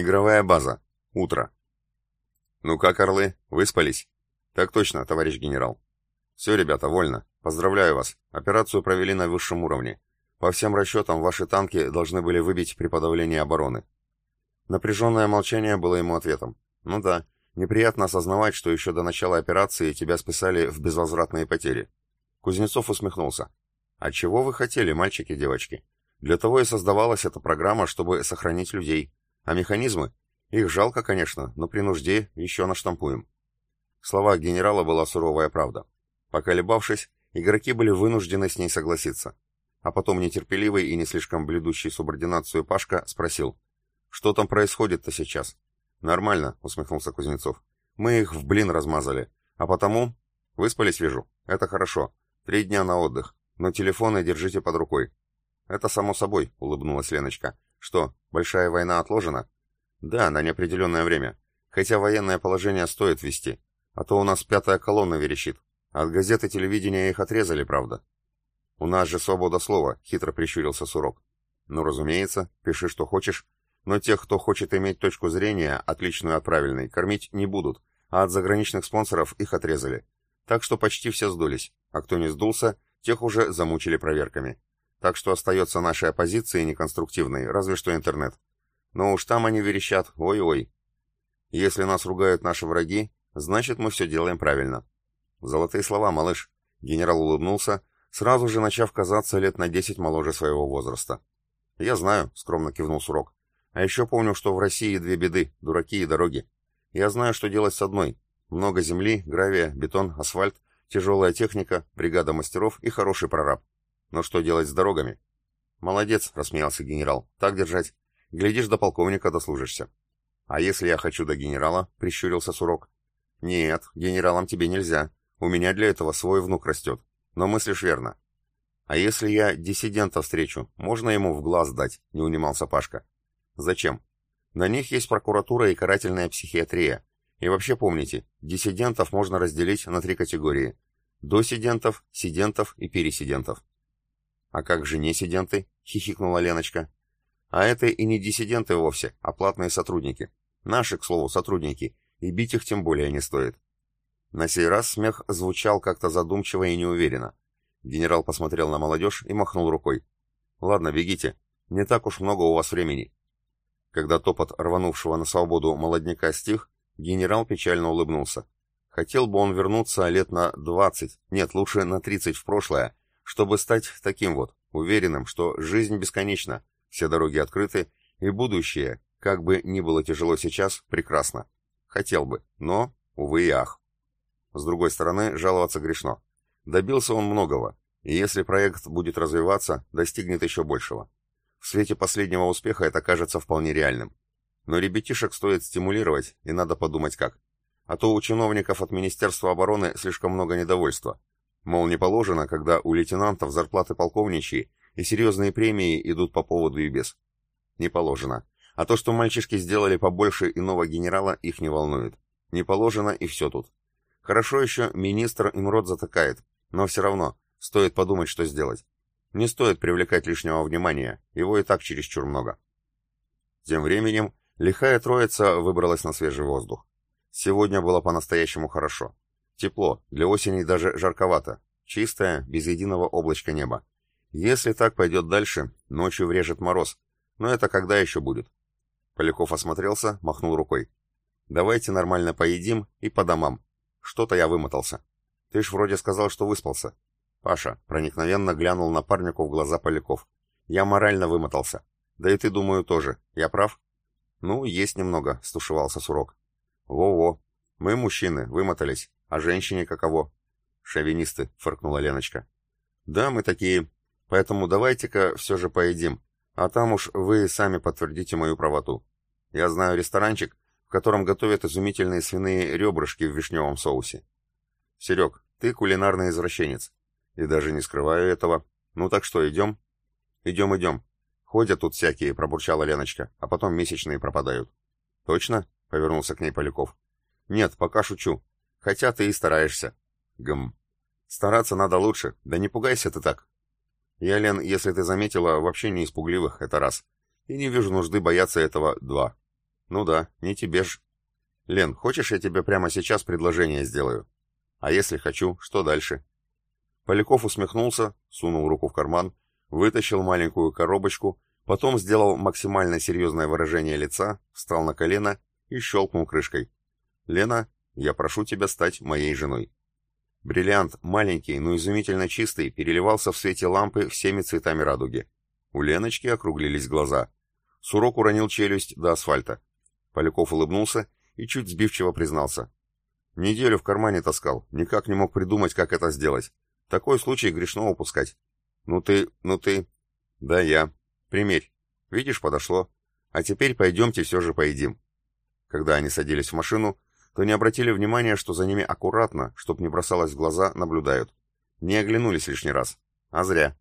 Игровая база. Утро. Ну как, орлы, выспались? Так точно, товарищ генерал. Все, ребята, вольно. Поздравляю вас. Операцию провели на высшем уровне. По всем расчетам, ваши танки должны были выбить при подавлении обороны. Напряженное молчание было ему ответом. Ну да, неприятно осознавать, что еще до начала операции тебя списали в безвозвратные потери. Кузнецов усмехнулся. А чего вы хотели, мальчики и девочки? Для того и создавалась эта программа, чтобы сохранить людей. А механизмы? Их жалко, конечно, но при нужде еще наштампуем. В словах генерала была суровая правда. Поколебавшись, игроки были вынуждены с ней согласиться. А потом нетерпеливый и не слишком блюдущий субординацию Пашка спросил. «Что там происходит-то сейчас?» «Нормально», — усмехнулся Кузнецов. «Мы их в блин размазали. А потому...» «Выспались, вижу. Это хорошо. Три дня на отдых. Но телефоны держите под рукой». «Это само собой», — улыбнулась Леночка. «Что, большая война отложена?» «Да, на неопределенное время. Хотя военное положение стоит вести. А то у нас пятая колонна верещит. От газеты телевидения их отрезали, правда?» «У нас же свобода слова», — хитро прищурился Сурок. «Ну, разумеется, пиши, что хочешь, но тех, кто хочет иметь точку зрения, отличную от правильной, кормить не будут, а от заграничных спонсоров их отрезали. Так что почти все сдулись, а кто не сдулся, тех уже замучили проверками. Так что остается нашей оппозиции неконструктивной, разве что интернет. Но уж там они верещат, ой-ой. Если нас ругают наши враги, значит мы все делаем правильно. Золотые слова, малыш. Генерал улыбнулся, сразу же начав казаться лет на десять моложе своего возраста. «Я знаю», — скромно кивнул Сурок. «А еще помню, что в России две беды — дураки и дороги. Я знаю, что делать с одной. Много земли, гравия, бетон, асфальт, тяжелая техника, бригада мастеров и хороший прораб. Но что делать с дорогами?» «Молодец», — рассмеялся генерал. «Так держать. Глядишь, до полковника дослужишься». «А если я хочу до генерала?» — прищурился Сурок. «Нет, генералом тебе нельзя. У меня для этого свой внук растет. Но мыслишь верно. А если я диссидента встречу, можно ему в глаз дать, не унимался Пашка. Зачем? На них есть прокуратура и карательная психиатрия. И вообще помните, диссидентов можно разделить на три категории. Досидентов, сидентов и пересидентов. А как же несиденты? хихикнула Леночка. А это и не диссиденты вовсе, а платные сотрудники. Наши, к слову, сотрудники, и бить их тем более не стоит. На сей раз смех звучал как-то задумчиво и неуверенно. Генерал посмотрел на молодежь и махнул рукой. «Ладно, бегите. Не так уж много у вас времени». Когда топот рванувшего на свободу молодняка стих, генерал печально улыбнулся. Хотел бы он вернуться лет на двадцать, нет, лучше на тридцать в прошлое, чтобы стать таким вот, уверенным, что жизнь бесконечна, все дороги открыты, и будущее, как бы ни было тяжело сейчас, прекрасно. Хотел бы, но, увы и ах. С другой стороны, жаловаться грешно. Добился он многого, и если проект будет развиваться, достигнет еще большего. В свете последнего успеха это кажется вполне реальным. Но ребятишек стоит стимулировать, и надо подумать как. А то у чиновников от Министерства обороны слишком много недовольства. Мол, не положено, когда у лейтенантов зарплаты полковничьи, и серьезные премии идут по поводу и без. Не положено. А то, что мальчишки сделали побольше иного генерала, их не волнует. Не положено, и все тут. Хорошо еще министр им рот затыкает, но все равно, стоит подумать, что сделать. Не стоит привлекать лишнего внимания, его и так чересчур много. Тем временем, лихая троица выбралась на свежий воздух. Сегодня было по-настоящему хорошо. Тепло, для осени даже жарковато. Чистое, без единого облачка неба. Если так пойдет дальше, ночью врежет мороз. Но это когда еще будет? Поляков осмотрелся, махнул рукой. Давайте нормально поедим и по домам. Что-то я вымотался. Ты ж вроде сказал, что выспался. Паша проникновенно глянул напарнику в глаза Поляков. Я морально вымотался. Да и ты, думаю, тоже. Я прав? Ну, есть немного, стушевался Сурок. Во-во. Мы мужчины, вымотались. А женщине каково? Шовинисты, фыркнула Леночка. Да, мы такие. Поэтому давайте-ка все же поедим. А там уж вы сами подтвердите мою правоту. Я знаю ресторанчик, в котором готовят изумительные свиные ребрышки в вишневом соусе. Серег, ты кулинарный извращенец. И даже не скрываю этого. Ну так что, идем? Идем, идем. Ходят тут всякие, пробурчала Леночка, а потом месячные пропадают. Точно? Повернулся к ней Поляков. Нет, пока шучу. Хотя ты и стараешься. Гм. Стараться надо лучше, да не пугайся ты так. Я, Лен, если ты заметила, вообще не испугливых, это раз. И не вижу нужды бояться этого, два. Ну да, не тебе ж. Лен, хочешь, я тебе прямо сейчас предложение сделаю? А если хочу, что дальше? Поляков усмехнулся, сунул руку в карман, вытащил маленькую коробочку, потом сделал максимально серьезное выражение лица, встал на колено и щелкнул крышкой. «Лена, я прошу тебя стать моей женой». Бриллиант, маленький, но изумительно чистый, переливался в свете лампы всеми цветами радуги. У Леночки округлились глаза. Сурок уронил челюсть до асфальта. Поляков улыбнулся и чуть сбивчиво признался. Неделю в кармане таскал, никак не мог придумать, как это сделать. Такой случай грешно упускать. Ну ты, ну ты... Да я. Примерь. Видишь, подошло. А теперь пойдемте все же поедим. Когда они садились в машину, то не обратили внимания, что за ними аккуратно, чтоб не бросалось в глаза, наблюдают. Не оглянулись лишний раз. А зря.